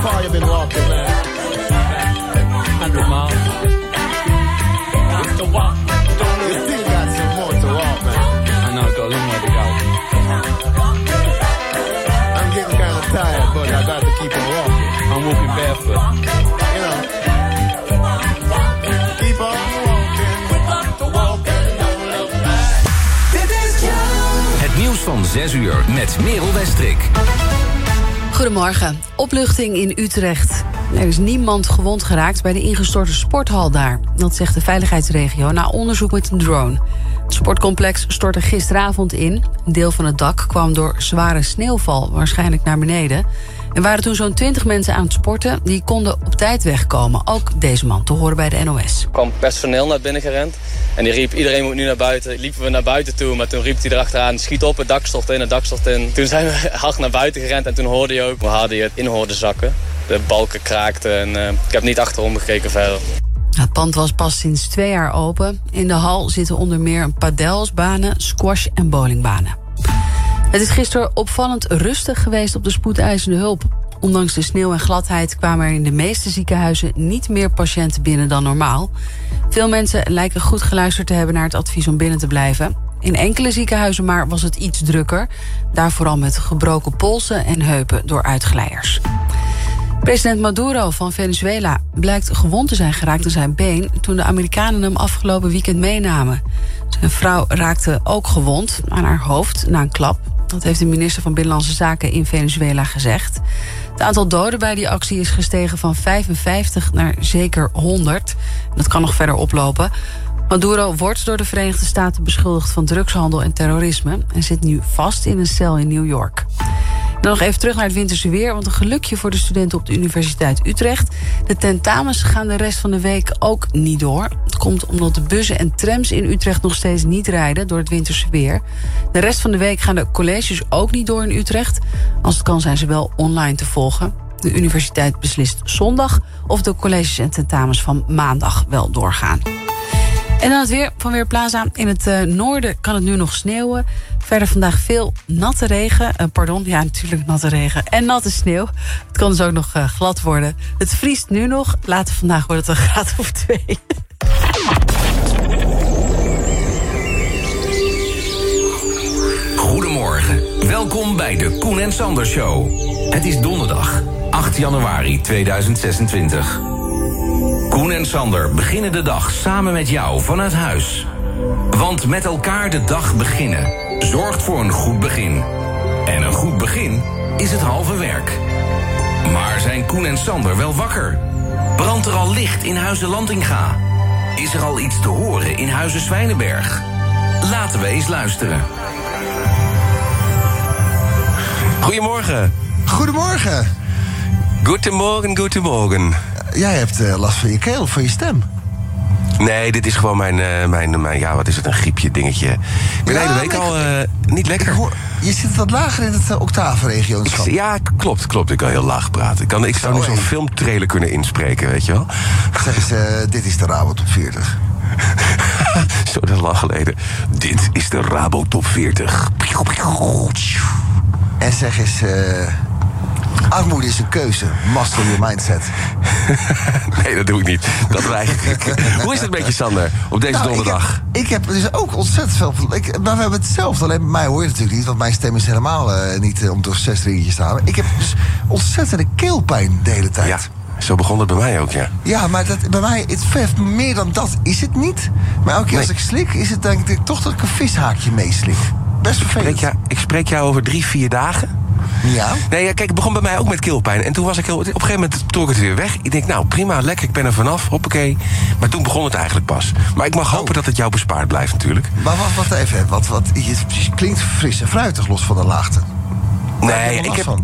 How far you been walking, man? 100 miles. To walk. You still got some more to walk, man. I know, I've got a long way to go. I'm getting kind of tired, but I got to keep on walking. I'm walking barefoot. You know. Keep on walking. We got to walk and don't look back. Het nieuws van 6 uur met Merel Westrik. Goedemorgen. Opluchting in Utrecht. Er is niemand gewond geraakt bij de ingestorte sporthal daar. Dat zegt de veiligheidsregio na onderzoek met een drone. Het sportcomplex stortte gisteravond in. Een deel van het dak kwam door zware sneeuwval waarschijnlijk naar beneden. Er waren toen zo'n 20 mensen aan het sporten. Die konden op tijd wegkomen. Ook deze man te horen bij de NOS. Er kwam personeel naar binnen gerend. En die riep, iedereen moet nu naar buiten. Liepen we naar buiten toe, maar toen riep hij erachteraan... schiet op, het dak stort in, het dak stort in. Toen zijn we hard naar buiten gerend en toen hoorde je ook... we hadden je het in hoorden zakken. De balken kraakten en eh, ik heb niet achterom gekeken verder. Het pand was pas sinds twee jaar open. In de hal zitten onder meer padelsbanen, squash en bowlingbanen. Het is gisteren opvallend rustig geweest op de spoedeisende hulp. Ondanks de sneeuw en gladheid kwamen er in de meeste ziekenhuizen niet meer patiënten binnen dan normaal. Veel mensen lijken goed geluisterd te hebben naar het advies om binnen te blijven. In enkele ziekenhuizen maar was het iets drukker. Daar vooral met gebroken polsen en heupen door uitglijders. President Maduro van Venezuela blijkt gewond te zijn geraakt aan zijn been... toen de Amerikanen hem afgelopen weekend meenamen. Zijn vrouw raakte ook gewond aan haar hoofd na een klap. Dat heeft de minister van Binnenlandse Zaken in Venezuela gezegd. Het aantal doden bij die actie is gestegen van 55 naar zeker 100. Dat kan nog verder oplopen. Maduro wordt door de Verenigde Staten beschuldigd van drugshandel en terrorisme... en zit nu vast in een cel in New York. Dan nog even terug naar het winterse weer, want een gelukje voor de studenten op de Universiteit Utrecht. De tentamens gaan de rest van de week ook niet door. Komt omdat de bussen en trams in Utrecht nog steeds niet rijden door het winterse weer. De rest van de week gaan de colleges ook niet door in Utrecht. Als het kan zijn ze wel online te volgen. De universiteit beslist zondag of de colleges en tentamens van maandag wel doorgaan. En dan het weer van Weerplaza. In het uh, noorden kan het nu nog sneeuwen. Verder vandaag veel natte regen. Uh, pardon, ja, natuurlijk natte regen. En natte sneeuw. Het kan dus ook nog uh, glad worden. Het vriest nu nog. Later vandaag wordt het een graad of twee. Goedemorgen. Welkom bij de Koen en Sander Show. Het is donderdag, 8 januari 2026. Koen en Sander beginnen de dag samen met jou vanuit huis. Want met elkaar de dag beginnen zorgt voor een goed begin. En een goed begin is het halve werk. Maar zijn Koen en Sander wel wakker? Brandt er al licht in Huizen Landinga? Is er al iets te horen in Huizen Zwijnenberg? Laten we eens luisteren. Goedemorgen. Goedemorgen. Goedemorgen, goedemorgen. Jij hebt uh, last van je keel, van je stem. Nee, dit is gewoon mijn, uh, mijn, mijn, ja, wat is het, een griepje dingetje. Ik ben Ja, de hele week al eh, niet lekker. Hoor, je zit wat lager in het uh, octavenregio. Ik- ja, klopt, klopt. Ik kan heel laag praten. Ik, kan, ik zou Zo, nu zo'n hé. filmtrailer kunnen inspreken, weet je wel. Zeg eens, eh, dit is de Rabo Top 40. Zo, dat lang geleden. Dit is de Rabo Top 40. En zeg eens, eh, armoede is een keuze. Master your mindset. Nee, dat doe ik niet. Dat ik. Hoe is het met je, Sander, op deze Nou, donderdag? Ik heb, ik heb dus ook ontzettend veel... Ik, maar we hebben hetzelfde. Alleen bij mij hoor je het natuurlijk niet. Want mijn stem is helemaal eh, niet eh, om door zes ringetjes te halen. Ik heb dus ontzettende keelpijn de hele tijd. Ja, zo begon het bij mij ook, ja. Ja, maar dat, bij mij, het vergt meer dan dat is het niet. Maar elke keer als ik slik, is het denk ik toch dat ik een vishaakje meeslik. Best vervelend. Spreek jou, ik spreek jou over drie, vier dagen. Ja? Nee, ja, kijk, het begon bij mij ook met keelpijn. En toen was ik heel... Op een gegeven moment trok het weer weg. Ik denk, nou, prima, lekker, ik ben er vanaf, hoppakee. Maar toen begon het eigenlijk pas. Maar ik mag hopen dat het jou bespaard blijft, natuurlijk. Maar wat, wat even, wat, wat, je, je klinkt fris en fruitig los van de laagte. Waar Nee, ik heb,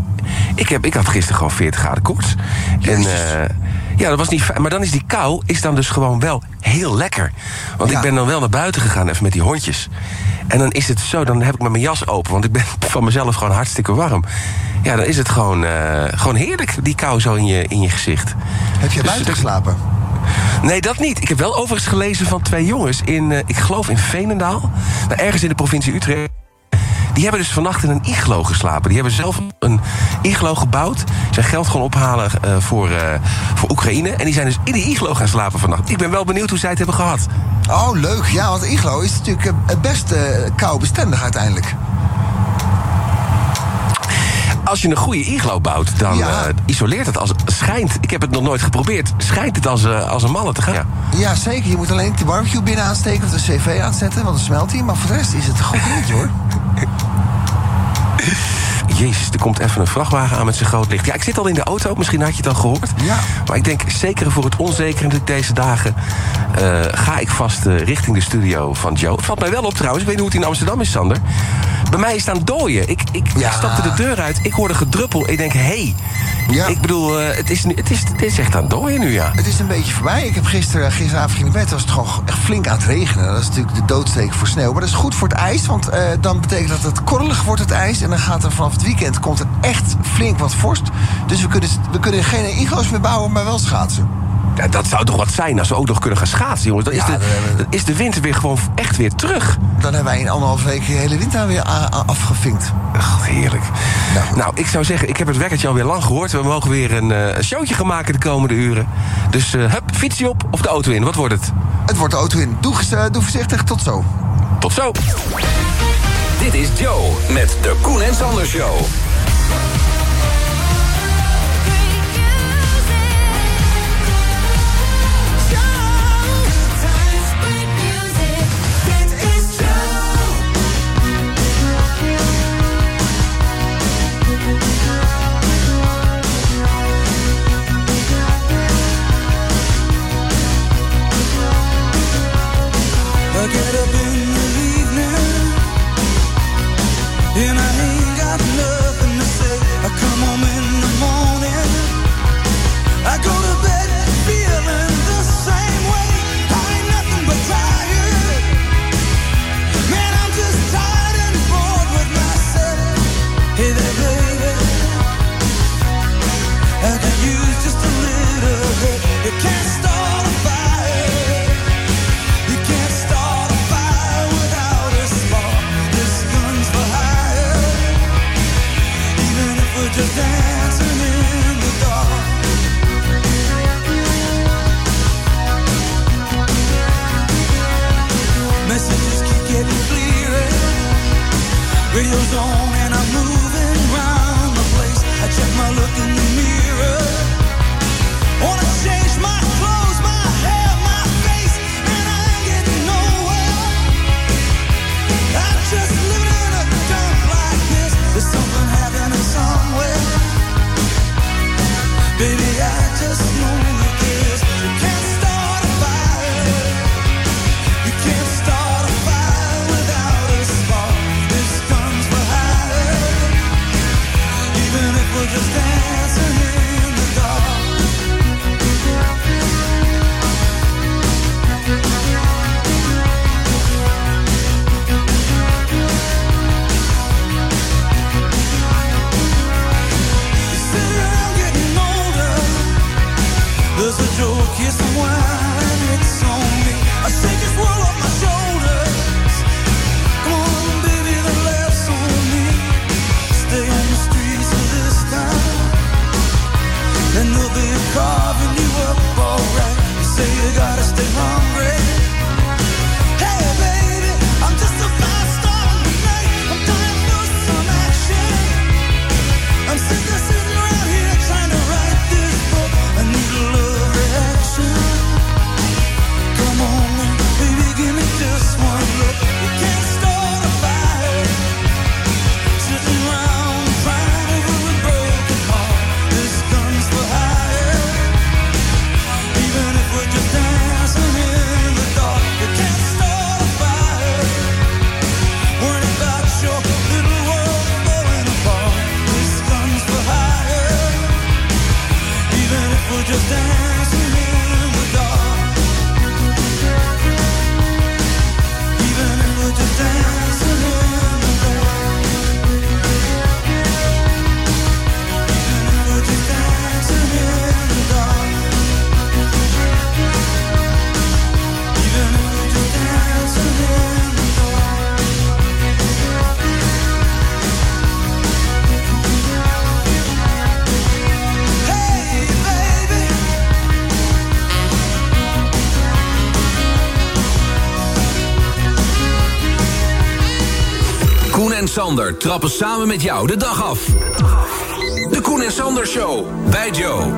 ik, heb, ik had gisteren gewoon 40 graden koorts. En, Jezus. Ja, dat was niet fijn. Maar dan is die kou is dan dus gewoon wel heel lekker. Want Ja. ik ben dan wel naar buiten gegaan, even met die hondjes. En dan is het zo, dan heb ik met mijn jas open. Want ik ben van mezelf gewoon hartstikke warm. Ja, dan is het gewoon, eh, gewoon heerlijk, die kou zo in je, in je gezicht. Heb je Dus buiten geslapen? Nee, dat niet. Ik heb wel overigens gelezen van twee jongens in, eh, ik geloof in Veenendaal. Nou, ergens in de provincie Utrecht. Die hebben dus vannacht in een iglo geslapen. Die hebben zelf een iglo gebouwd. Zijn geld gewoon ophalen eh, voor, eh, voor Oekraïne. En die zijn dus in die iglo gaan slapen vannacht. Ik ben wel benieuwd hoe zij het hebben gehad. Oh, leuk. Ja, want iglo is natuurlijk eh, het best eh, koubestendig uiteindelijk. Als je een goede iglo bouwt, dan Ja. eh, isoleert het als schijnt. Ik heb het nog nooit geprobeerd. Schijnt het als, eh, als een malle te gaan. Ja. Ja, zeker. Je moet alleen de barbecue binnen aansteken of de cv aanzetten, want dan smelt hij. Maar voor de rest is het een goed dingetje, hoor. Jezus, er komt even een vrachtwagen aan met zijn groot licht. Ja, ik zit al in de auto, misschien had je het al gehoord. Ja. Maar ik denk, zeker voor het onzekere deze dagen... eh, ga ik vast eh, richting de studio van Joe. Het valt mij wel op trouwens, ik weet niet hoe het in Amsterdam is, Sander. Bij mij staan dooien. Ik, ik, Ja. ik stapte de deur uit, ik hoorde gedruppel. Ik denk, hé. Hey. Ja. Ik bedoel, eh, het, is, nu- het, is, het is echt aan het dooien nu, ja. Het is een beetje voorbij. Ik heb gisteren, gisteravond ging ik bed, was het gewoon echt flink aan het regenen. Dat is natuurlijk de doodsteek voor sneeuw. Maar dat is goed voor het ijs, want eh, dan betekent dat het korrelig wordt, het ijs. En dan gaat er vanaf het weekend komt er echt flink wat vorst. Dus we kunnen, we kunnen geen iglo's meer bouwen, maar wel schaatsen. Ja. Dat zou toch wat zijn als we ook nog kunnen gaan schaatsen, jongens. Dan is, Ja, de, dan is de winter weer gewoon echt weer terug. Dan hebben wij in anderhalf week de hele winter weer afgevinkt. Ach, heerlijk. Nou. Nou, ik zou zeggen, ik heb het wekkertje alweer lang gehoord. We mogen weer een eh, showtje gaan maken de komende uren. Dus eh hup, fietsje op of de auto in. Wat wordt het? Het wordt de auto in. Doe, eh, doe voorzichtig, tot zo. Tot zo. Dit is Joe met de Koen en Sander Show. Sander trappen samen met jou de dag af. De Koen en Sander Show bij Joe.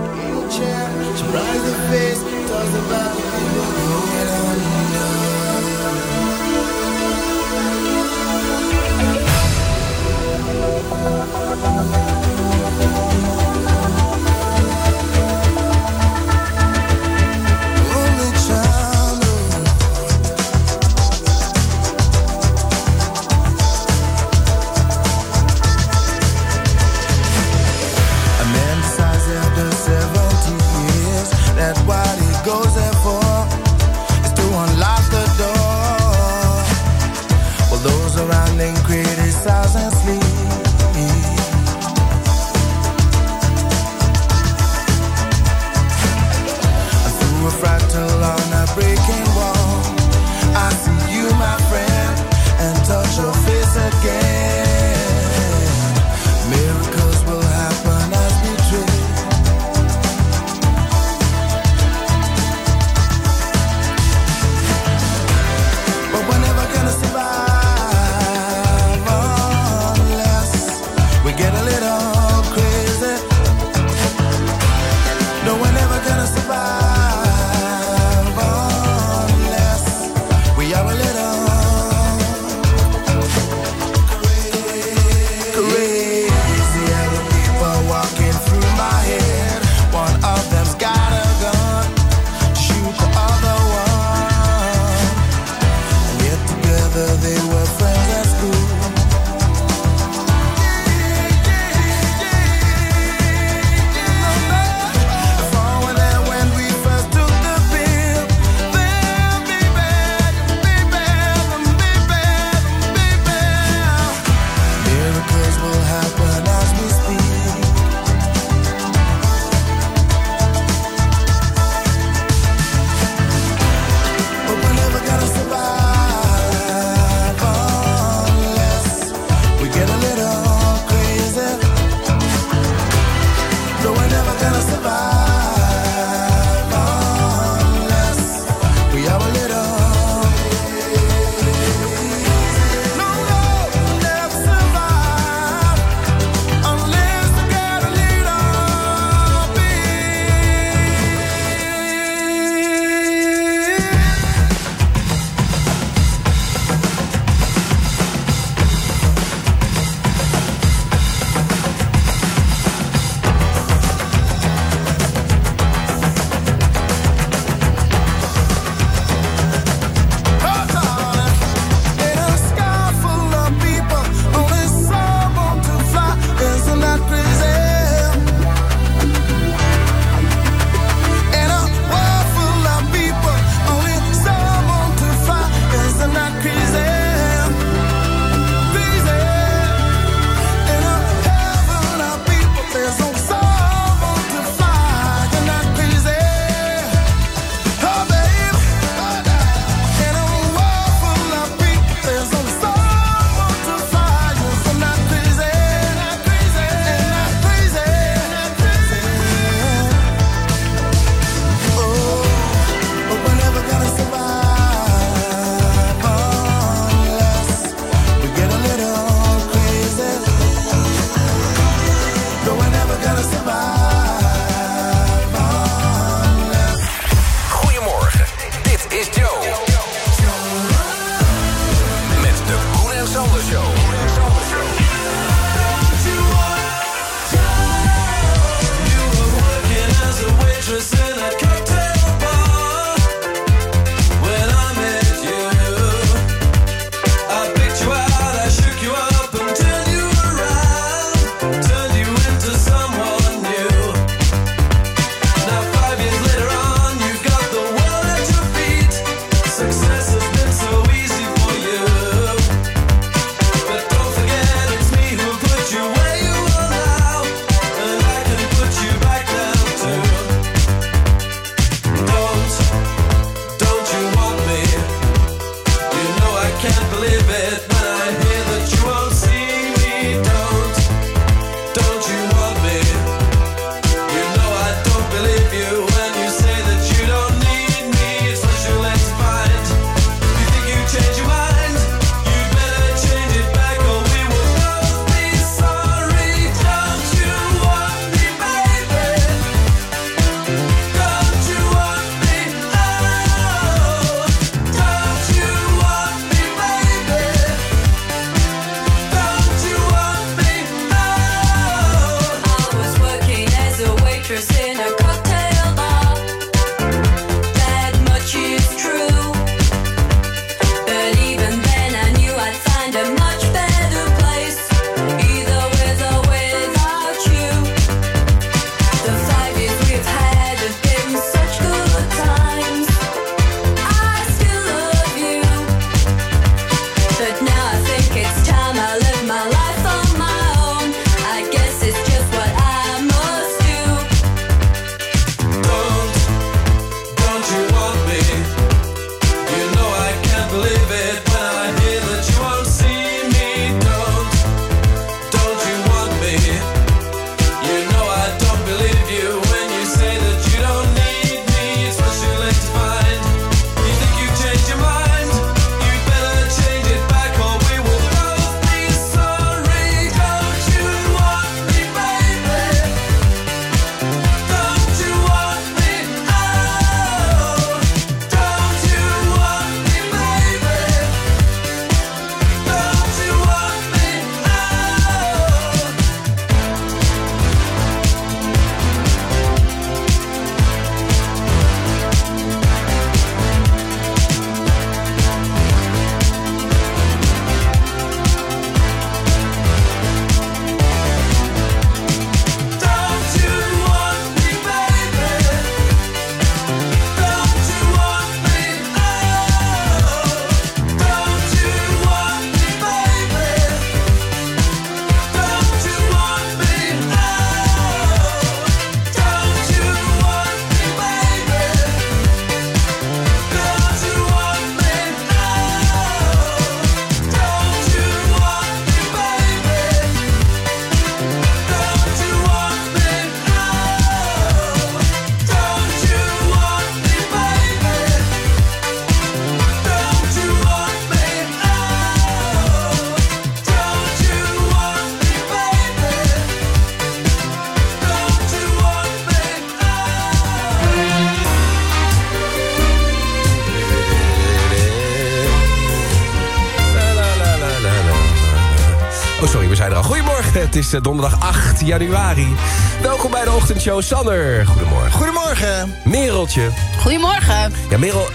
Is eh, donderdag 8 januari. Welkom bij de ochtendshow. Sander, goedemorgen. Goedemorgen. Mereltje. Goedemorgen. Ja, Merel...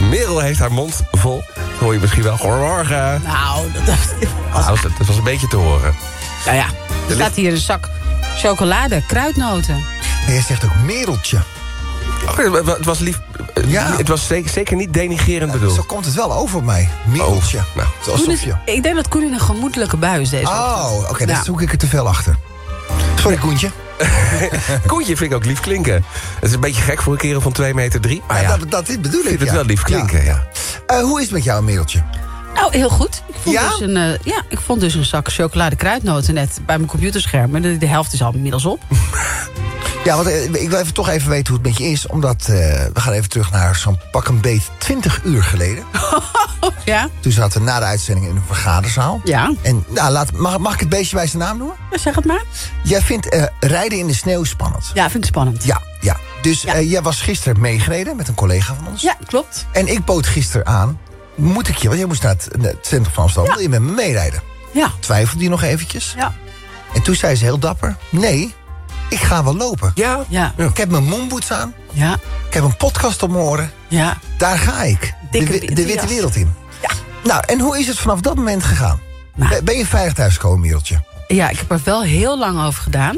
Merel heeft haar mond vol. Dat hoor je misschien wel. Goedemorgen. Nou, dat, dat, Nou, dat, was een beetje te horen. nou ja, er staat hier een zak chocolade, kruidnoten. En jij zegt ook mereltje. Oh, het was lief. Ja. Het was zeker, zeker niet denigerend bedoeld. Zo komt het wel over op mij. Mereltje. Oh, nou. Het alsof je... ik denk dat Koen in een gemoedelijke bui is deze Oh, oké, ochtend. dan Ja. zoek ik er te veel achter. Sorry, Koentje. Koentje vind ik ook lief klinken. Het is een beetje gek voor een kerel van 2 meter 3. Maar ja, dat, dat bedoel ik ik. vind het wel lief klinken, ja. Eh, hoe is het met jou, mereltje? Nou, heel goed. Ik vond, Ja? dus een, eh, ja, ik vond dus een zak chocolade kruidnoten net bij mijn computerscherm. En de, de helft is al inmiddels op. Ja, want eh, ik wil even, toch even weten hoe het met je is. Omdat eh, we gaan even terug naar zo'n pak een beet 20 uur geleden. Ja? Toen zaten we na de uitzending in een vergaderzaal. Ja. En nou, laat, mag, mag ik het beestje bij zijn naam noemen? Zeg het maar. Jij vindt eh, rijden in de sneeuw spannend. Ja, vind ik spannend. Ja, ja. Dus Ja. eh, jij was gisteren meegereden met een collega van ons. Ja, klopt. En ik bood gisteren aan. Moet ik je, want jij moest naar het, het centrum van Amsterdam. Ja. Wil je met me meerijden? Ja. Twijfelde die nog eventjes. Ja. En toen zei ze heel dapper. Nee, ik ga wel lopen. Ja? Ja. Ik heb mijn moonboots aan. Ja. Ik heb een podcast op mijn oren. Ja. Daar ga ik. Dikke de, wi- de witte jas. wereld in. Ja. Nou, en hoe is het vanaf dat moment gegaan? Nou. Ben- Ben je veilig thuisgekomen, Miereltje? Ja, ik heb er wel heel lang over gedaan.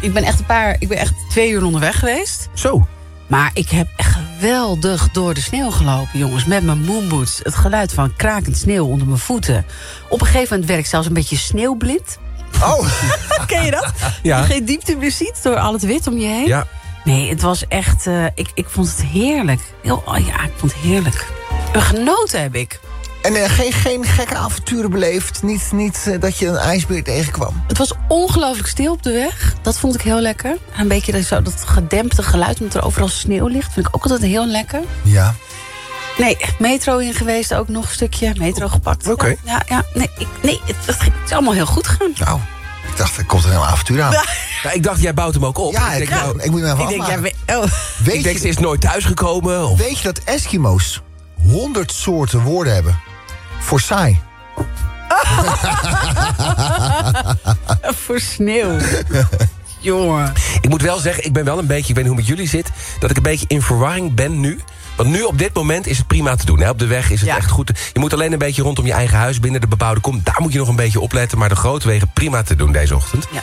Ik ben echt een paar, ik ben echt twee uur onderweg geweest. Zo. Maar ik heb echt geweldig door de sneeuw gelopen, jongens. Met mijn moonboots. Het geluid van krakend sneeuw onder mijn voeten. Op een gegeven moment werd ik zelfs een beetje sneeuwblind. Oh, Ken je dat? Ja. Geen diepte meer ziet door al het wit om je heen. Ja. Nee, het was echt... eh, ik, ik vond het heerlijk. Heel, oh ja, ik vond het heerlijk. Een genoten heb ik. en eh, geen, geen gekke avonturen beleefd? Niet, niet eh, dat je een ijsbeer tegenkwam? Het was ongelooflijk stil op de weg. Dat vond ik heel lekker. Een beetje dat, zo, dat gedempte geluid, omdat er overal sneeuw ligt. Vind ik ook altijd heel lekker. Ja. Nee, metro in geweest ook nog een stukje. Metro gepakt. Oké. Ja, ja, ja. Nee, ik, nee het, het is allemaal heel goed gegaan. Nou, ik dacht, er komt een heel avontuur aan. Ja, ik dacht, jij bouwt hem ook op. Ja, ik denk, nou, ik moet me even Ik denk, ja, afmaken. we- oh. Weet, ik denk, je, ze is nooit thuisgekomen. Of... weet je dat Eskimo's honderd soorten woorden hebben? Voor saai. Voor sneeuw. Jongen. Ik moet wel zeggen, ik ben wel een beetje, ik weet niet hoe het met jullie zit... dat ik een beetje in verwarring ben nu. Want nu op dit moment is het prima te doen. Hè? Op de weg is het Ja. echt goed. Je moet alleen een beetje rondom je eigen huis binnen de bebouwde kom. Daar moet je nog een beetje opletten. Maar de grote wegen prima te doen deze ochtend. Ja.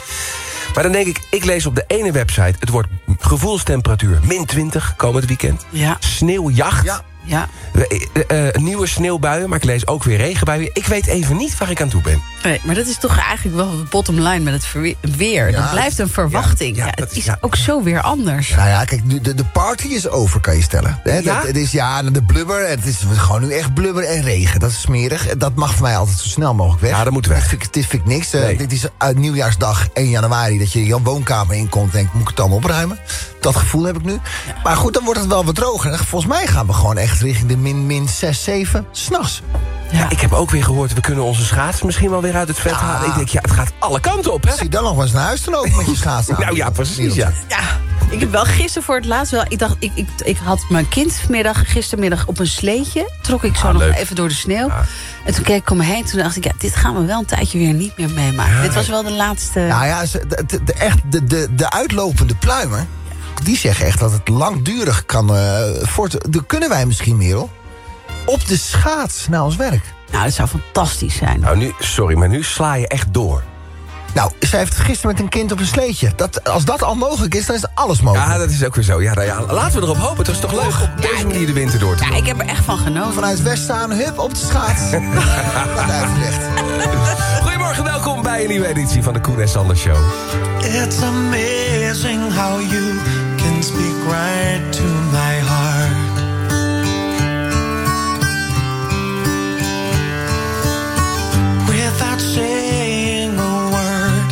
Maar dan denk ik, ik lees op de ene website... het wordt gevoelstemperatuur min 20 komend weekend. Ja. Sneeuwjacht. Ja. Ja. Eh, eh, eh, nieuwe sneeuwbuien, maar ik lees ook weer regenbuien. Ik weet even niet waar ik aan toe ben. Nee, maar dat is toch eigenlijk wel de bottom line met het weer. Ja, dat blijft een verwachting. ja, het is- is ja. ook zo weer anders. Nou ja, kijk, nu, de, de party is over, kan je stellen. Dat, het is ja, de blubber. Het is gewoon nu echt blubber en regen. Dat is smerig. Dat mag voor mij altijd zo snel mogelijk weg. Ja, dat moet weg. Dit vind ik, dit vind ik niks. Dit is uit nieuwjaarsdag 1 januari dat je je woonkamer inkomt en denkt, moet ik het allemaal opruimen? Dat gevoel heb ik nu. Maar goed, dan wordt het wel wat droger. En Volgens mij gaan we gewoon echt richting de min, min 6, 7 s'nachts. Ja. ik heb ook weer gehoord, we kunnen onze schaats misschien wel weer uit het vet Ja. halen. Ik denk, ja, het gaat alle kanten op, hè? Zie je dan nog wel eens naar huis te lopen met je schaatsen aan? Nou ja, precies, ja. Ja, ik heb wel gisteren voor het laatst wel... Ik dacht, ik, ik, ik had mijn kind vanmiddag, gistermiddag op een sleetje. Trok ik zo Ah, nog leuk. even door de sneeuw. En toen keek ik om me heen. Toen dacht ik, ja, dit gaan we wel een tijdje weer niet meer meemaken. Dit was wel de laatste... Nou ja, de, de, de- echt de, de, de uitlopende die zeggen echt dat het langdurig kan... eh voort, dan kunnen wij misschien, Merel... op de schaats naar ons werk. Nou, dat zou fantastisch zijn. Nou, nu, sorry, maar nu sla je echt door. Nou, zij heeft het gisteren met een kind op een sleetje. Dat, als dat al mogelijk is, dan is alles mogelijk. Ja, dat is ook weer zo. Ja, nou ja, laten we erop hopen. Het is toch leuk op deze manier de winter door te Ja, ik heb er echt van genoten. Vanuit West staan, hup, op de schaats. Wat uitgelegd. Goedemorgen, welkom bij een nieuwe editie van de Koen en Sander Show. It's amazing how you speak right to my heart. Without saying a word,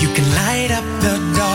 you can light up the dark.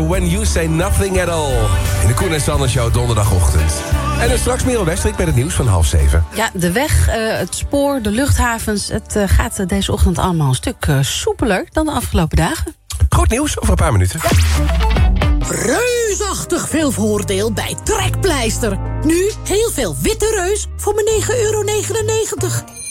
When You Say Nothing At All. In de Koen en Sander Show donderdagochtend. En dan straks Merel Westrik met het nieuws van half zeven. Ja, de weg, eh, het spoor, de luchthavens... het eh, gaat eh, deze ochtend allemaal een stuk soepeler dan de afgelopen dagen. Goed nieuws over een paar minuten. Reusachtig veel voordeel bij Trekpleister. Nu heel veel witte reus voor maar 9,99 euro.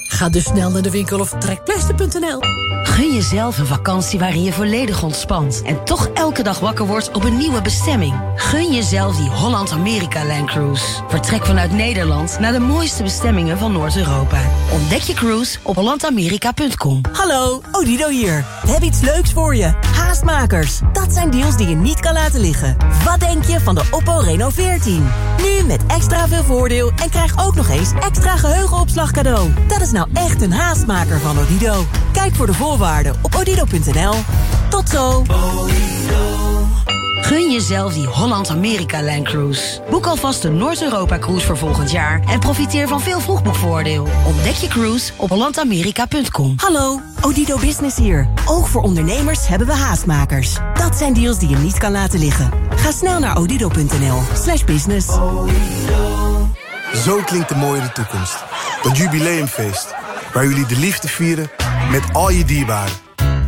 Ga dus snel naar de winkel of trekpleister.nl. Gun jezelf een vakantie waarin je volledig ontspant... en toch elke dag wakker wordt op een nieuwe bestemming. Gun jezelf die Holland-Amerika-Line Cruise. Vertrek vanuit Nederland naar de mooiste bestemmingen van Noord-Europa. Ontdek je cruise op hollandamerika.com. Hallo, Odido hier. We hebben iets leuks voor je. Haastmakers. Dat zijn deals die je niet kan laten liggen. Wat denk je van de Oppo Reno 14? Nu met extra veel voordeel en krijg ook nog eens extra geheugenopslag cadeau. Dat is nou echt een haastmaker van Odido. Kijk voor de voorwaarden op odido.nl. Tot zo. Gun jezelf die Holland-Amerika-Line Cruise. Boek alvast de Noord-Europa-cruise voor volgend jaar... en profiteer van veel vroegboekvoordeel. Ontdek je cruise op hollandamerika.com. Hallo, Odido Business hier. Ook voor ondernemers hebben we haastmakers. Dat zijn deals die je niet kan laten liggen. Ga snel naar odido.nl slash business. Zo klinkt de mooie toekomst. Het jubileumfeest. Waar jullie de liefde vieren met al je dierbaren.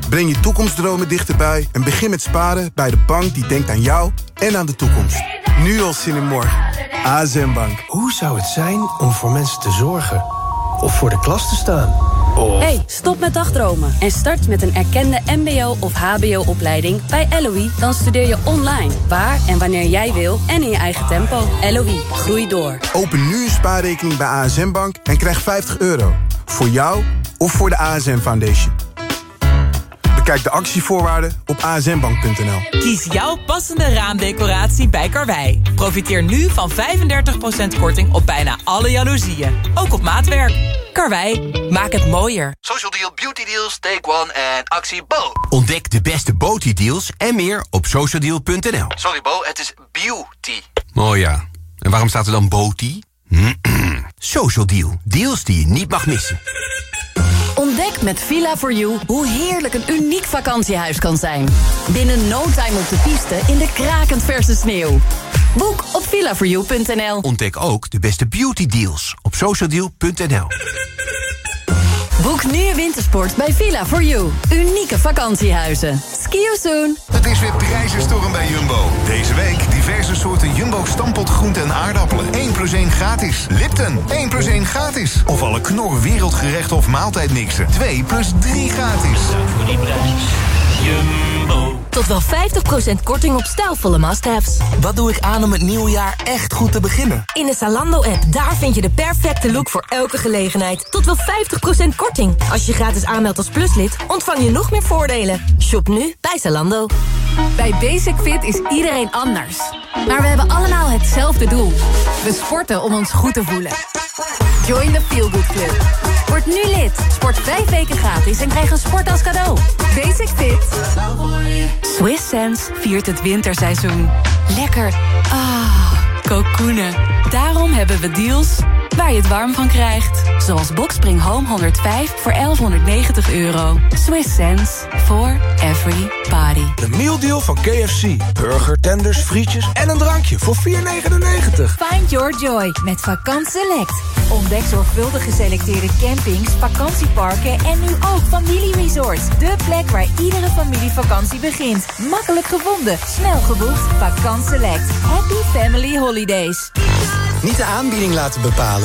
Breng je toekomstdromen dichterbij en begin met sparen bij de bank die denkt aan jou en aan de toekomst. Nu al zin in morgen. ASM Bank. Hoe zou het zijn om voor mensen te zorgen? Of voor de klas te staan? Of... Hey, stop met dagdromen en start met een erkende mbo- of hbo-opleiding bij LOE. Dan studeer je online, waar en wanneer jij wil en in je eigen tempo. LOE, groei door. Open nu een spaarrekening bij ASM Bank en krijg 50 euro. Voor jou of voor de ASM Foundation. Bekijk de actievoorwaarden op asmbank.nl. Kies jouw passende raamdecoratie bij Karwei. Profiteer nu van 35% korting op bijna alle jaloezieën. Ook op maatwerk. Karwei, maak het mooier. Social Deal, Beauty Deals, Take One en actie Bo. Ontdek de beste Boti deals en meer op socialdeal.nl. Sorry Bo, het is beauty. Oh ja, en waarom staat er dan Boti? Social Deal, deals die je niet mag missen. Ontdek met Villa4You hoe heerlijk een uniek vakantiehuis kan zijn. Binnen no time op de piste in de krakend verse sneeuw. Boek op villa4you.nl. Ontdek ook de beste beauty deals op socialdeal.nl. Boek nu wintersport bij Villa4You. Unieke vakantiehuizen. Ski you soon. Het is weer prijzenstorm bij Jumbo. Deze week diverse soorten Jumbo stampot groenten en aardappelen. 1 plus 1 gratis. Lipton, 1 plus 1 gratis. Of alle knor wereldgerecht of maaltijdmixen. 2 plus 3 gratis. Voor die prijs. Jumbo. Tot wel 50% korting op stijlvolle must-haves. Wat doe ik aan om het nieuwe jaar echt goed te beginnen? In de Zalando-app, daar vind je de perfecte look voor elke gelegenheid. Tot wel 50% korting. Als je gratis aanmeldt als pluslid, ontvang je nog meer voordelen. Shop nu bij Zalando. Bij Basic Fit is iedereen anders. Maar we hebben allemaal hetzelfde doel. We sporten om ons goed te voelen. Join the Feel Good Club. Word nu lid. Sport vijf weken gratis en krijg een sport als cadeau. Basic Fit. Swiss Sense viert het winterseizoen. Lekker. Ah, kokoenen. Daarom hebben we deals waar je het warm van krijgt. Zoals Boxspring Home 105 voor 1190 euro. Swiss Sense for every body. De mealdeal van KFC. Burger, tenders, frietjes en een drankje voor 4,99. Find your joy met Vakant Select. Ontdek zorgvuldig geselecteerde campings, vakantieparken en nu ook familieresorts. De plek waar iedere familievakantie begint. Makkelijk gevonden, snel geboekt. Vakant Select. Happy Family Holidays. Niet de aanbieding laten bepalen,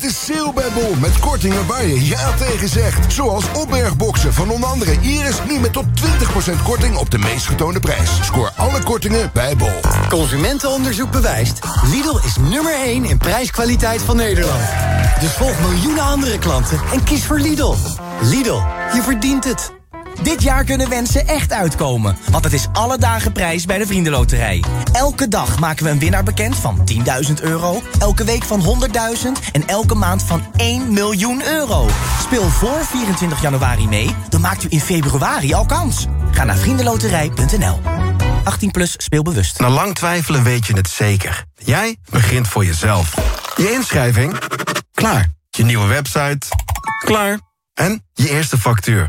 Het is sale bij Bol met kortingen waar je ja tegen zegt. Zoals opbergboxen van onder andere Iris nu met tot 20% korting op de meest getoonde prijs. Scoor alle kortingen bij Bol. Consumentenonderzoek bewijst. Lidl is nummer 1 in prijskwaliteit van Nederland. Dus volg miljoenen andere klanten en kies voor Lidl. Lidl, je verdient het. Dit jaar kunnen wensen echt uitkomen. Want het is alle dagen prijs bij de Vriendenloterij. Elke dag maken we een winnaar bekend van 10.000 euro. Elke week van 100.000. En elke maand van 1 miljoen euro. Speel voor 24 januari mee. Dan maakt u in februari al kans. Ga naar vriendenloterij.nl. 18 plus speelbewust. Na lang twijfelen weet je het zeker. Jij begint voor jezelf. Je inschrijving? Klaar. Je nieuwe website? Klaar. En je eerste factuur?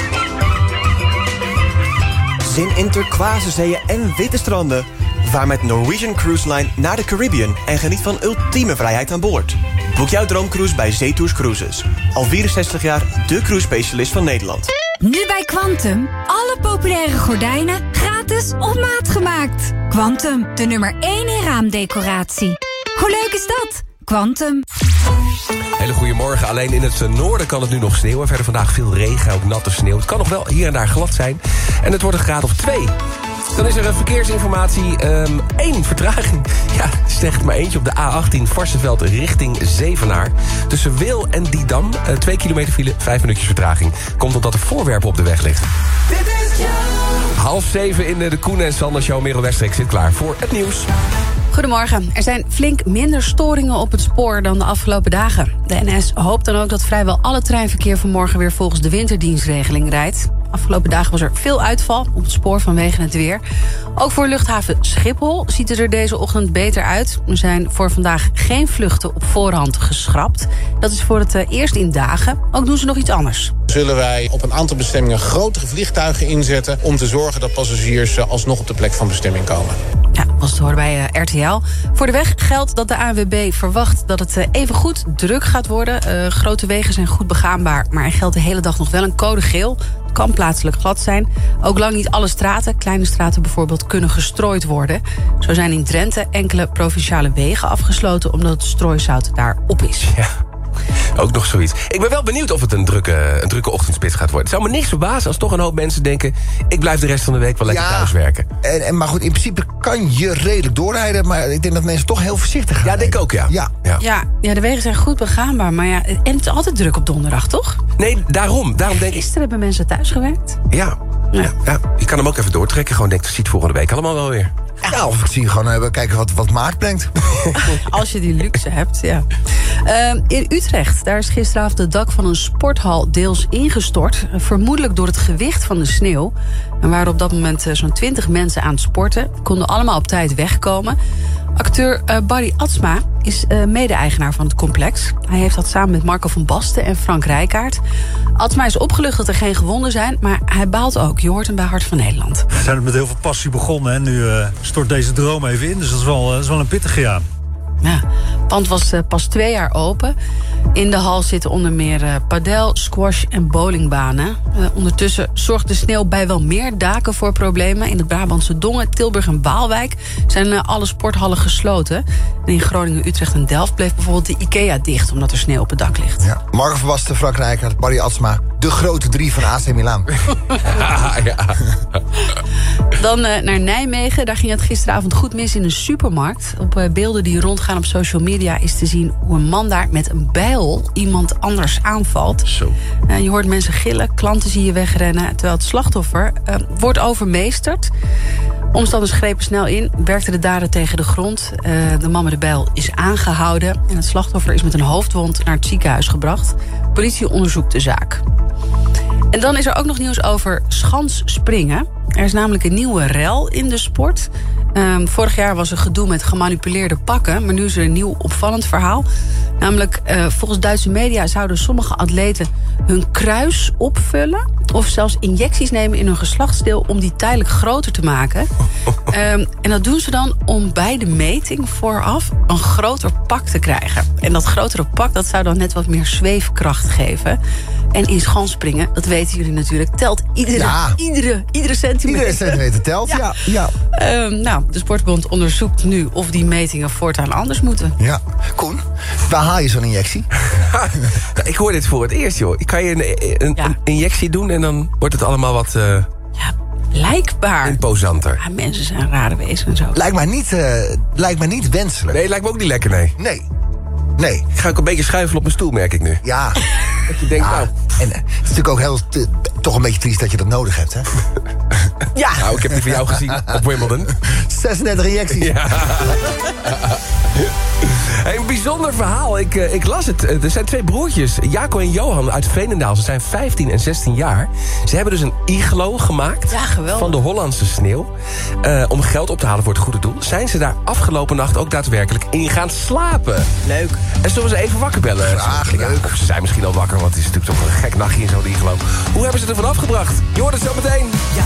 Zin in turquoise en witte stranden. Vaar met Norwegian Cruise Line naar de Caribbean en geniet van ultieme vrijheid aan boord. Boek jouw droomcruise bij Zetours Cruises. Al 64 jaar de cruise specialist van Nederland. Nu bij Quantum. Alle populaire gordijnen gratis op maat gemaakt. Quantum, de nummer 1 in raamdecoratie. Hoe leuk is dat? Quantum. Hele goede morgen. Alleen in het noorden kan het nu nog sneeuwen. Verder vandaag veel regen, ook natte sneeuw. Het kan nog wel hier en daar glad zijn. En het wordt een graad of twee. Dan is er een verkeersinformatie. Ehm één vertraging. Ja, er is echt maar eentje op de A18 Varsenveld richting Zevenaar. Tussen Wil en Didam. Eh, twee kilometer file, vijf minuutjes vertraging. Komt omdat er voorwerpen op de weg ligt. Half zeven in de, Koen en Sander Show. Merel Westrik zit klaar voor het nieuws. Goedemorgen. Er zijn flink minder storingen op het spoor dan de afgelopen dagen. De NS hoopt dan ook dat vrijwel alle treinverkeer vanmorgen weer volgens de winterdienstregeling rijdt. Afgelopen dagen was er veel uitval op het spoor vanwege het weer. Ook voor luchthaven Schiphol ziet het er deze ochtend beter uit. Er zijn voor vandaag geen vluchten op voorhand geschrapt. Dat is voor het eh, eerst in dagen. Ook doen ze nog iets anders. Zullen wij op een aantal bestemmingen grotere vliegtuigen inzetten... om te zorgen dat passagiers eh, alsnog op de plek van bestemming komen. Ja, was te horen bij eh, RTL. Voor de weg geldt dat de ANWB verwacht dat het eh, even goed druk gaat worden. Eh, grote wegen zijn goed begaanbaar, maar er geldt de hele dag nog wel een code geel. Het kan plaatselijk glad zijn. Ook lang niet alle straten, kleine straten bijvoorbeeld, kunnen gestrooid worden. Zo zijn in Drenthe enkele provinciale wegen afgesloten... omdat het strooisout daar op is. Ja. Ook nog zoiets. Ik ben wel benieuwd of het een drukke, een drukke ochtendspits gaat worden. Het zou me niks verbazen als toch een hoop mensen denken... ik blijf de rest van de week wel lekker Ja. thuis werken. En, en, maar goed, in principe kan je redelijk doorrijden... maar ik denk dat mensen toch heel voorzichtig gaan. Ja, denk ik ook, ja. Ja. Ja, ja, de wegen zijn goed begaanbaar. Maar ja, en het is altijd druk op donderdag, toch? Nee, daarom. Daarom denk ik... Gisteren hebben mensen thuis gewerkt. Ja. Ja. ja. Je kan hem ook even doortrekken. Gewoon denk, dat ziet volgende week allemaal wel weer. Ja, of ik zie gewoon even kijken wat, wat maart brengt. Als je die luxe hebt, ja. Ehm, in Utrecht, daar is gisteravond het dak van een sporthal deels ingestort. eh, Vermoedelijk door het gewicht van de sneeuw. Er waren op dat moment eh, zo'n 20 mensen aan het sporten. Konden allemaal op tijd wegkomen. Acteur eh, Barry Atsma is eh, mede-eigenaar van het complex. Hij heeft dat samen met Marco van Basten en Frank Rijkaard. Atsma is opgelucht dat er geen gewonden zijn, maar hij baalt ook. Je hoort hem bij Hart van Nederland. We zijn met heel veel passie begonnen en nu eh, stort deze droom even in. Dus dat is wel, is wel een pittige jaar. Ja, het pand was eh, pas twee jaar open. In de hal zitten onder meer eh, padel, squash en bowlingbanen. Eh, ondertussen zorgt de sneeuw bij wel meer daken voor problemen. In het Brabantse Dongen, Tilburg en Waalwijk zijn alle sporthallen gesloten. En in Groningen, Utrecht en Delft bleef bijvoorbeeld de IKEA dicht... omdat er sneeuw op het dak ligt. Ja. Van Basten, Frank Barry Atsma. De grote drie van AC Milan. Dan eh, naar Nijmegen. Daar ging het gisteravond goed mis in een supermarkt. Op eh, beelden die rondgaan op social media is te zien hoe een man daar met een bijl iemand anders aanvalt. Zo. Eh, je hoort mensen gillen, klanten zie je wegrennen. Terwijl het slachtoffer wordt overmeesterd. Omstanders grepen snel in, werkten de dader tegen de grond. Eh, de man met de bijl is aangehouden. En het slachtoffer is met een hoofdwond naar het ziekenhuis gebracht. Politie onderzoekt de zaak. En dan is er ook nog nieuws over schansspringen. Er is namelijk een nieuwe rel in de sport. Ehm, vorig jaar was er gedoe met gemanipuleerde pakken... maar nu is er een nieuw opvallend verhaal. Namelijk, eh, volgens Duitse media zouden sommige atleten hun kruis opvullen... of zelfs injecties nemen in hun geslachtsdeel om die tijdelijk groter te maken. Ehm, en dat doen ze dan om bij de meting vooraf een groter pak te krijgen. En dat grotere pak dat zou dan net wat meer zweefkracht geven. En in schansspringen, dat weten jullie natuurlijk, telt iedere, Ja. iedere, iedere centimeter. Iedere centimeter telt, ja. ja. Ehm, nou, de Sportbond onderzoekt nu of die metingen voortaan anders moeten. Ja. Koen, waar haal je zo'n injectie? Ik hoor dit voor het eerst, joh. Kan je een, een, een injectie doen en dan wordt het allemaal wat eh Blijkbaar. imposanter. Ja, mensen zijn rare wezens en zo. Lijkt mij niet, eh, lijkt mij niet wenselijk. Nee, lijkt me ook niet lekker, nee. Nee. Nee. Ik ga ook een beetje schuifelen op mijn stoel, merk ik nu. Ja. Dat je denkt, nou... En eh, het is natuurlijk ook heel, toch een beetje triest dat je dat nodig hebt, hè? Ja. Nou, ik heb die van jou gezien op Wimbledon. 36 injecties. Ja. Een bijzonder verhaal. Ik, eh, ik las het. Eh, Er zijn twee broertjes, Jaco en Johan uit Veenendaal. Ze zijn 15 en 16 jaar. Ze hebben dus een iglo gemaakt Ja, van de Hollandse sneeuw. Eh, om geld op te halen voor het goede doel. Zijn ze daar afgelopen nacht ook daadwerkelijk in gaan slapen. Leuk. En zullen we ze even wakker bellen? Graag, Ja, leuk. ze zijn misschien al wakker, want het is natuurlijk toch een gek nachtje in zo'n iglo. Hoe hebben ze het ervan afgebracht? Je hoort het zo meteen. Ja,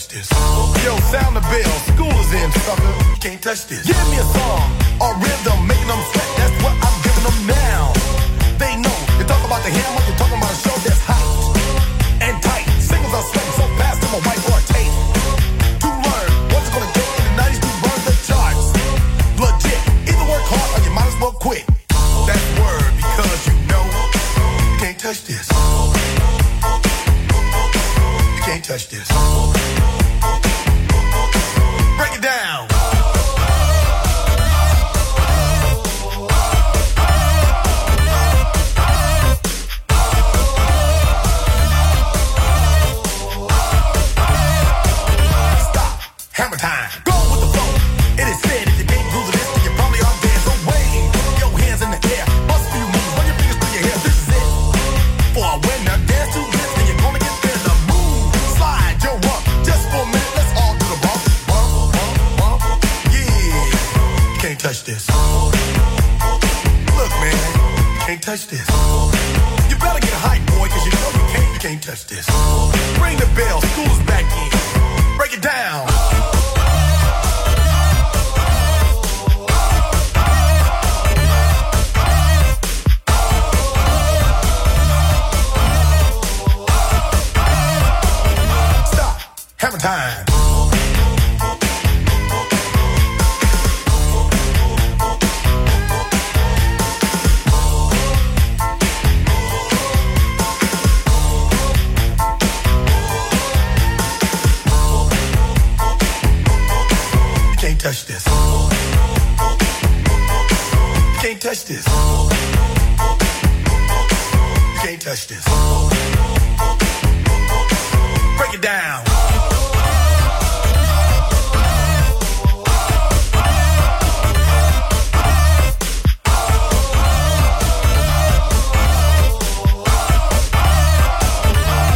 touch this. Yo, sound the bell. School is in, sucker. Can't touch this. Give me a song, a rhythm, touch this. You can't touch this. You can't touch this. Break it down.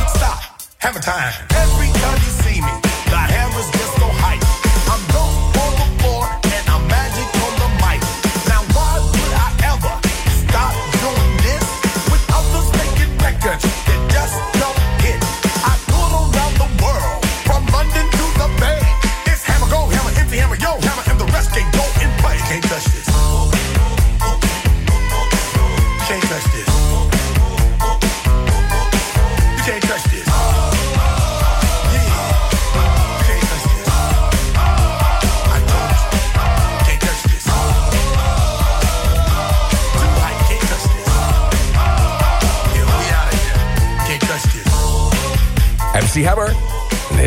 Stop. Have a time.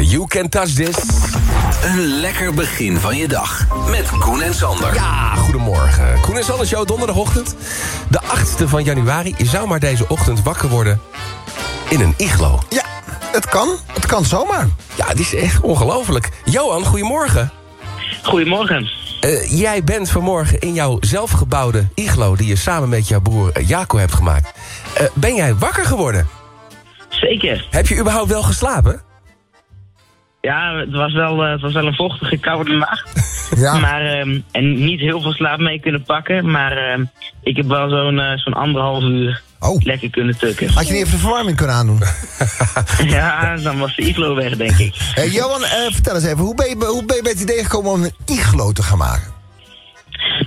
You Can Touch This. Een lekker begin van je dag met Koen en Sander. Ja, goedemorgen. Koen en Sander show donderdagochtend. De 8e van januari. Je zou maar deze ochtend wakker worden in een iglo. Ja, het kan. Het kan zomaar. Ja, het is echt ongelooflijk. Johan, goedemorgen. Goedemorgen. Eh, jij bent vanmorgen in jouw zelfgebouwde iglo... die je samen met jouw broer eh, Jaco hebt gemaakt. Eh, ben jij wakker geworden? Zeker. Heb je überhaupt wel geslapen? Ja, het was wel, eh, het was wel een vochtige, koude nacht. ja. Maar, ehm, en niet heel veel slaap mee kunnen pakken. Maar ehm, ik heb wel zo'n eh, zo'n anderhalf uur oh. lekker kunnen tukken. Had je niet even de verwarming kunnen aandoen? ja, dan was de iglo weg, denk ik. Hey, Johan, eh, vertel eens even. Hoe ben, je, hoe ben je bij het idee gekomen om een iglo te gaan maken?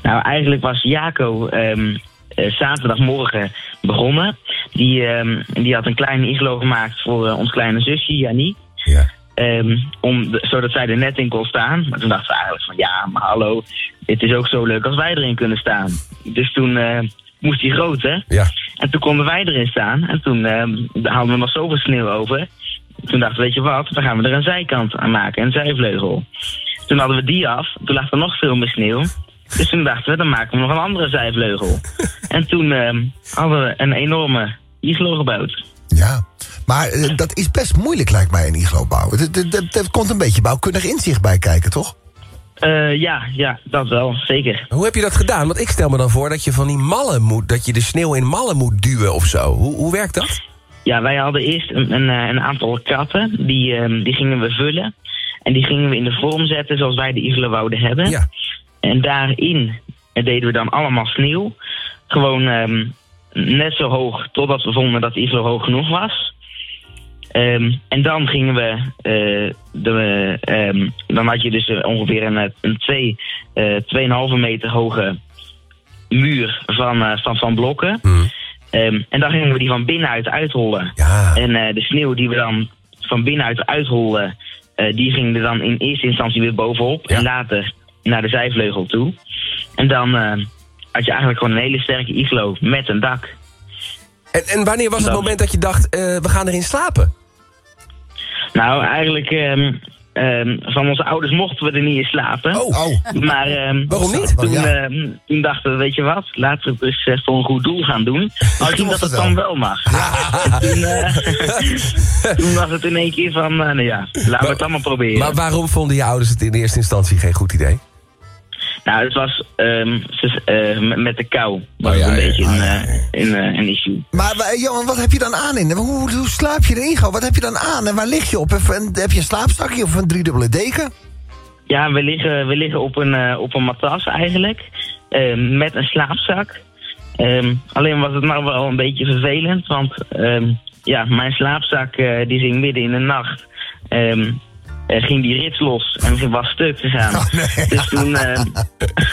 Nou, eigenlijk was Jaco ehm, zaterdagmorgen begonnen. Die, ehm, die had een kleine iglo gemaakt voor eh, ons kleine zusje, Jannie. Ja. Ehm, om zodat zij er net in kon staan. Maar toen dachten we eigenlijk van ja, maar hallo, het is ook zo leuk als wij erin kunnen staan. Dus toen eh, moest hij groot, hè? Ja. En toen konden wij erin staan. En toen ehm, hadden we nog zoveel sneeuw over. Toen dachten we, weet je wat, dan gaan we er een zijkant aan maken, een zijvleugel. Toen hadden we die af, toen lag er nog veel meer sneeuw. Dus toen dachten we, dan maken we nog een andere zijvleugel. En toen hadden we een enorme iglo gebouwd. Ja, maar eh, dat is best moeilijk lijkt mij een iglo bouwen. Er komt een beetje bouwkundig inzicht bij kijken, toch? Eh, ja, ja, dat wel, zeker. Hoe heb je dat gedaan? Want ik stel me dan voor dat je van die mallen moet... dat je de sneeuw in mallen moet duwen of zo. Hoe, hoe werkt dat? Ja, wij hadden eerst een, een, eh, een aantal katten, die, ehm, die gingen we vullen. En die gingen we in de vorm zetten zoals wij de iglo wouden hebben. En daarin deden we dan allemaal sneeuw. Gewoon ehm, net zo hoog totdat we vonden dat de iglo hoog genoeg was. Ehm, en dan gingen we, eh, de, ehm, dan had je dus ongeveer een, eh, een twee, eh 2,5 meter hoge muur van, van, van blokken. Ehm, en dan gingen we die van binnenuit uitrollen. En eh, de sneeuw die we dan van binnenuit uitrollen, eh, die ging er dan in eerste instantie weer bovenop. En later naar de zijvleugel toe. En dan had je eigenlijk gewoon een hele sterke iglo met een dak. En, en wanneer was het moment dat je dacht, eh, we gaan erin slapen? Nou, eigenlijk ehm, ehm, van onze ouders mochten we er niet in slapen. Maar ehm, Waarom niet? Toen, Ja. ehm, toen dachten we, weet je wat, laten we het dus eh, voor een goed doel gaan doen. Misschien dat het dan wel mag. En toen, eh, toen was het in één keer van, eh, nou ja, laten we het allemaal proberen. Maar waarom vonden je ouders het in eerste instantie geen goed idee? Nou, het was ehm, eh, met- de kou. Was Oh, ja, een ja, beetje ja. een, eh, een, eh, een issue. Maar Johan, wat heb je dan aan in? Hoe, hoe slaap je erin? Wat heb je dan aan en waar lig je op? Heb, heb je een slaapzakje of een driedubbele deken? Ja, we liggen, we liggen op, een, eh, op een matras eigenlijk. ehm, met een slaapzak. Ehm, alleen was het nou wel een beetje vervelend. Want ja, mijn slaapzak eh, die ging midden in de nacht. Eh, ging die rits los en was stuk gegaan. Dus toen ehm,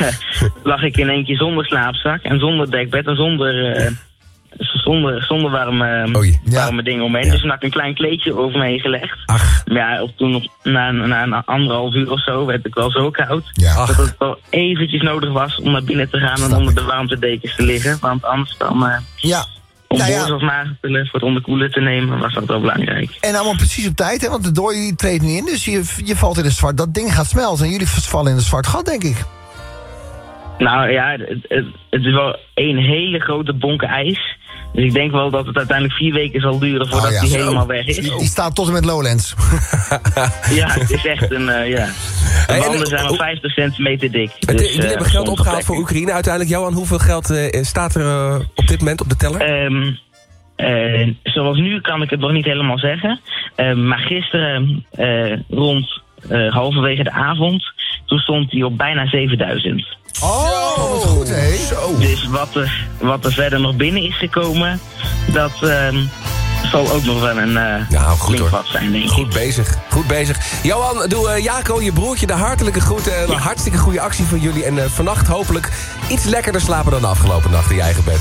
lag ik in één keer zonder slaapzak en zonder dekbed en zonder, eh, zonder, zonder warme, warme dingen omheen. Dus toen had ik een klein kleedje over me heen gelegd. Maar ja, op, toen op, na, na een anderhalf uur of zo werd ik wel zo koud. Dat het wel eventjes nodig was om naar binnen te gaan en onder de warmtedekens te liggen. Want anders dan... eh, Ja. Om Nou ja. nagevullen voor het onderkoelen te nemen, was dat wel belangrijk. En allemaal precies op tijd, hè? Want de dooi treedt nu in, dus je, je valt in een zwart... Dat ding gaat smelten en jullie vallen in een zwart gat, denk ik. Nou ja, het, het, het is wel één hele grote bonk ijs. Dus ik denk wel dat het uiteindelijk vier weken zal duren voordat Oh ja. die Zo. helemaal weg is. Die, die staat tot en met Lowlands. Ja, het is echt een, eh, ja. De banden zijn wel 50 centimeter dik. Dus, Jullie eh, hebben geld opgehaald voor. Oekraïne. Uiteindelijk, Johan, hoeveel geld eh, staat er eh, op dit moment op de teller? Ehm, eh, zoals nu kan ik het nog niet helemaal zeggen. Ehm, maar gisteren eh, rond eh, halverwege de avond, toen stond hij op bijna 7000. Oh, wat goed, hè? Dus wat er, wat er verder nog binnen is gekomen, dat ehm, zal ook nog wel een eh Nou, goed hoor. wat zijn, denk ik. Goed bezig, goed bezig. Johan, doe eh, Jaco, je broertje, de hartelijke groeten. Een hartstikke goede actie van jullie. En eh, vannacht hopelijk iets lekkerder slapen dan de afgelopen nacht in je eigen bed.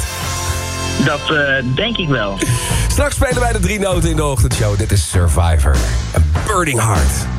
Dat eh, denk ik wel. Straks spelen wij de drie noten in de ochtendshow. Dit is Survivor. Burning Heart.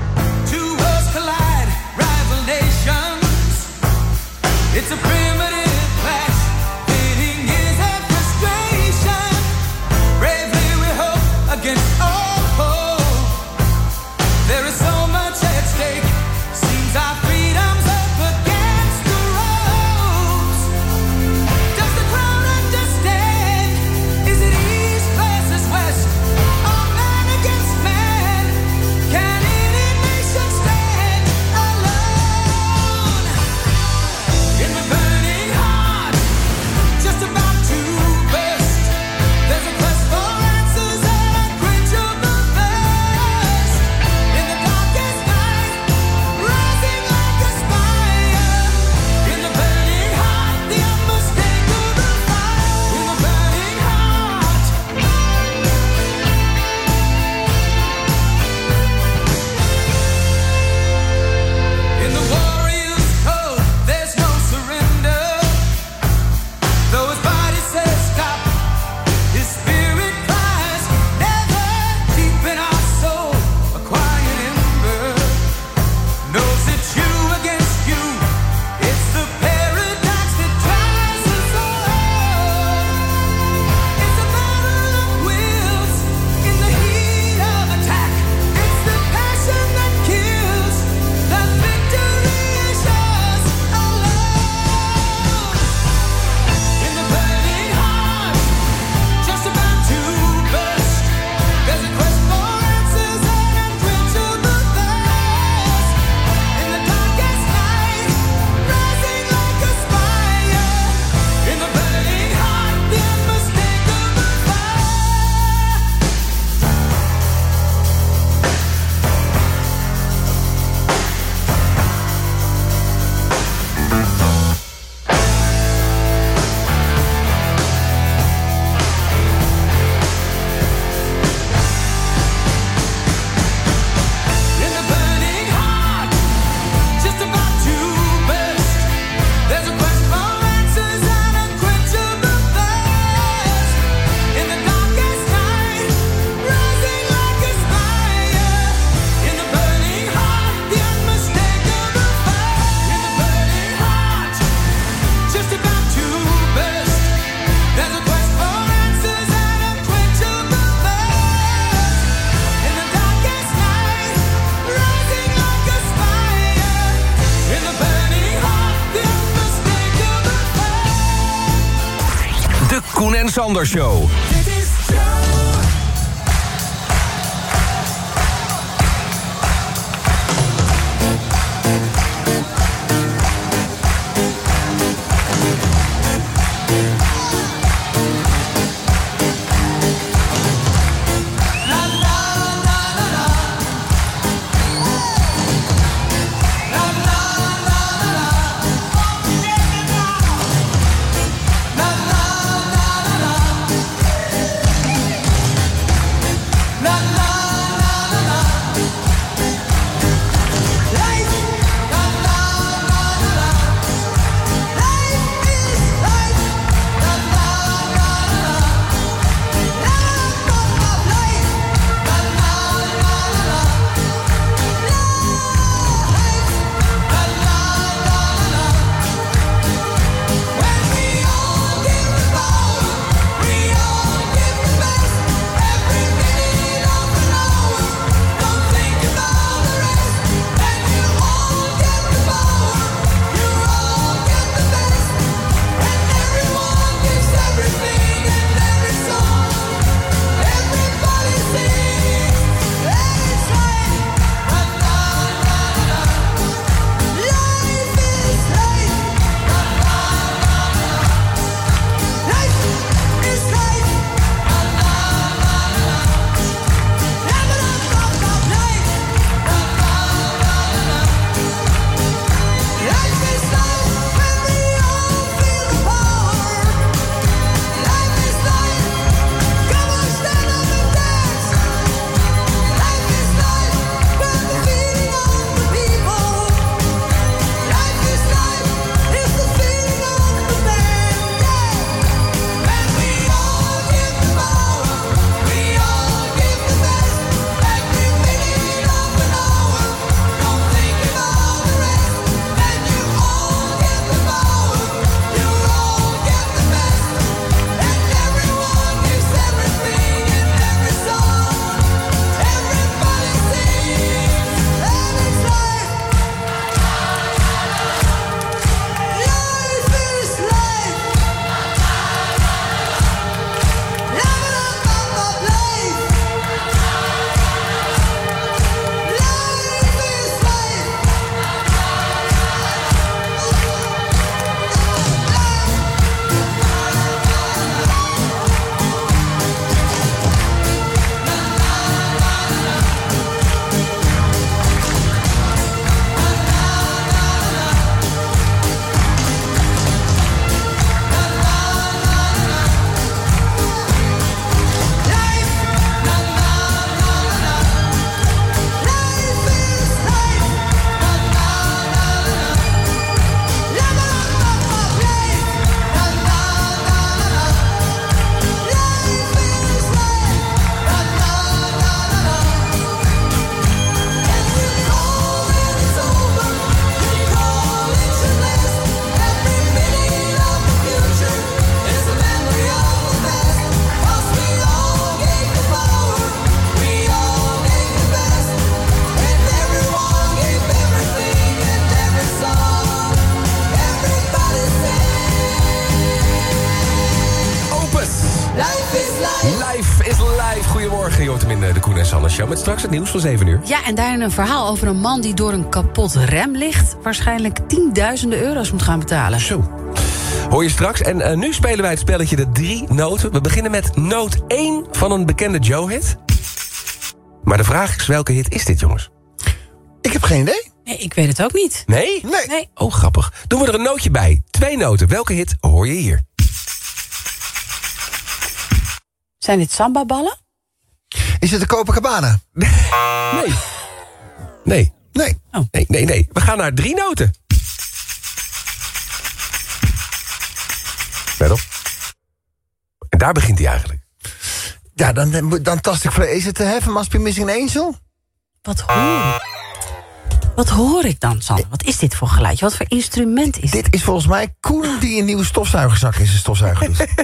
Sander Show. Het nieuws van 7 uur. Ja, en daarin een verhaal over een man die door een kapot remlicht... waarschijnlijk tienduizenden euro's moet gaan betalen. Zo. Hoor je straks. En eh, nu spelen wij het spelletje de drie noten. We beginnen met noot 1 van een bekende Joe-hit. Maar de vraag is, welke hit is dit, jongens? Ik heb geen idee. Nee, ik weet het ook niet. Nee? Nee. Nee. Oh, grappig. Doen we er een nootje bij. Twee noten. Welke hit hoor je hier? Zijn dit samba-ballen? Is het de Copacabana? Nee. Nee. Nee. Nee, nee, nee. We gaan naar drie noten. Let op. En daar begint hij eigenlijk. Ja, dan, dan tast ik voor... Is het de Heaven Must Be Missing an Angel? Wat hoor ik? Wat hoor ik dan, Sander? Wat is dit voor geluidje? Wat voor instrument is dit? Dit is volgens mij Koen die een nieuwe stofzuigerzak in zijn stofzuiger doet.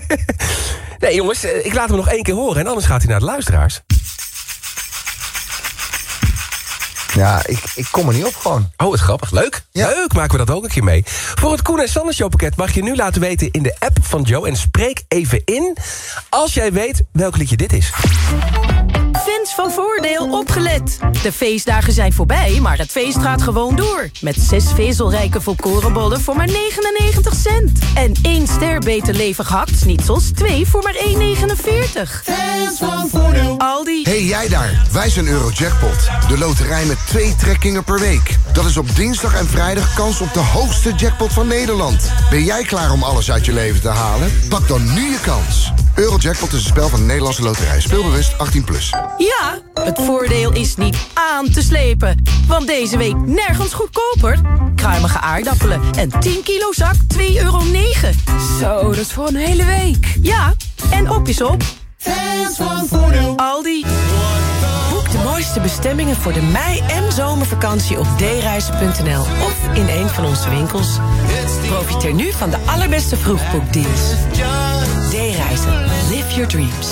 Nee, jongens, eh, ik laat hem nog één keer horen... en anders gaat hij naar de luisteraars. Ja, ik, ik kom er niet op gewoon. Oh, wat grappig. Leuk. Leuk, maken we dat ook een keer mee. Voor het Koen en Sander showpakket mag je nu laten weten in de app van Joe... en spreek even in als jij weet welk liedje dit is. Fans van Voordeel opgelet. De feestdagen zijn voorbij, maar het feest gaat gewoon door. Met zes vezelrijke volkorenbollen voor maar 99 cent. En één ster beter levig hakt, niet zoals twee voor maar 1,49. Fans van Voordeel. Aldi. Hey jij daar, wij zijn Eurojackpot. De loterij met twee trekkingen per week. Dat is op dinsdag en vrijdag kans op de hoogste jackpot van Nederland. Ben jij klaar om alles uit je leven te halen? Pak dan nu je kans. Eurojackpot is een spel van de Nederlandse loterij. Speelbewust 18+. Plus. Ja, het voordeel is niet aan te slepen. Want deze week nergens goedkoper. Kruimige aardappelen en 10 kilo zak 2,9 euro. Zo, dat is voor een hele week. Ja, en op is op. Fans van Voordeel. Aldi. Boek de mooiste bestemmingen voor de mei- en zomervakantie op dereizen.nl of in een van onze winkels. Profiteer nu van de allerbeste vroegboekdeals. D-reizen. Live your dreams.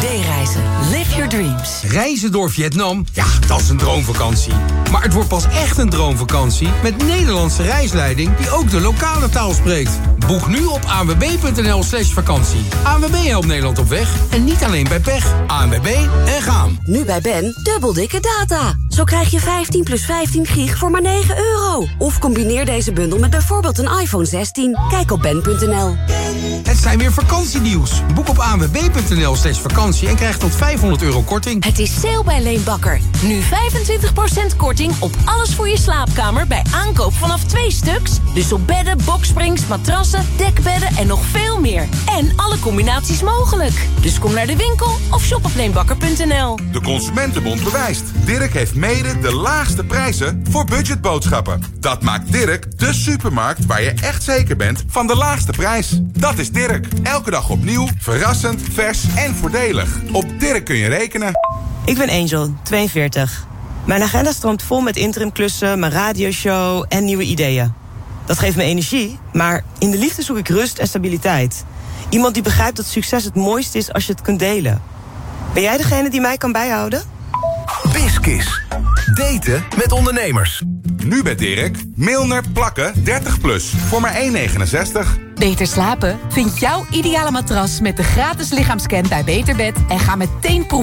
D-reizen. Live your dreams. Reizen door Vietnam? Ja, dat is een droomvakantie. Maar het wordt pas echt een droomvakantie met Nederlandse reisleiding die ook de lokale taal spreekt. Boek nu op anwb.nl slash vakantie. ANWB helpt Nederland op weg en niet alleen bij pech. ANWB en gaan. Nu bij Ben, dubbel dikke data. Zo krijg je 15 plus 15 gig voor maar 9 euro. Of combineer deze bundel met bijvoorbeeld een iPhone 16. Kijk op ben.nl. Het zijn weer vakantienieuws. Boek op anwb.nl slash vakantie en krijg tot 500 euro korting. Het is sale bij Leenbakker. Nu 25% korting op alles voor je slaapkamer bij aankoop vanaf twee stuks. Dus op bedden, boksprings, matrassen, dekbedden en nog veel meer. En alle combinaties mogelijk. Dus kom naar de winkel of shop op leenbakker.nl. De Consumentenbond bewijst. Dirk heeft mede de laagste prijzen voor budgetboodschappen. Dat maakt Dirk de supermarkt waar je echt zeker bent van de laagste prijs. Dat is Dirk. Elke dag opnieuw, verrassend, vers en voordelig. Op Dirk kun je rekenen. Ik ben Angel, 42. Mijn agenda stroomt vol met interimklussen, mijn radioshow en nieuwe ideeën. Dat geeft me energie, maar in de liefde zoek ik rust en stabiliteit. Iemand die begrijpt dat succes het mooiste is als je het kunt delen. Ben jij degene die mij kan bijhouden? Biskis. Daten met ondernemers. Nu bij Dirk, Milner plakken 30 plus voor maar 1,69. Beter slapen? Vind jouw ideale matras met de gratis lichaamscan bij Beterbed... en ga meteen proeven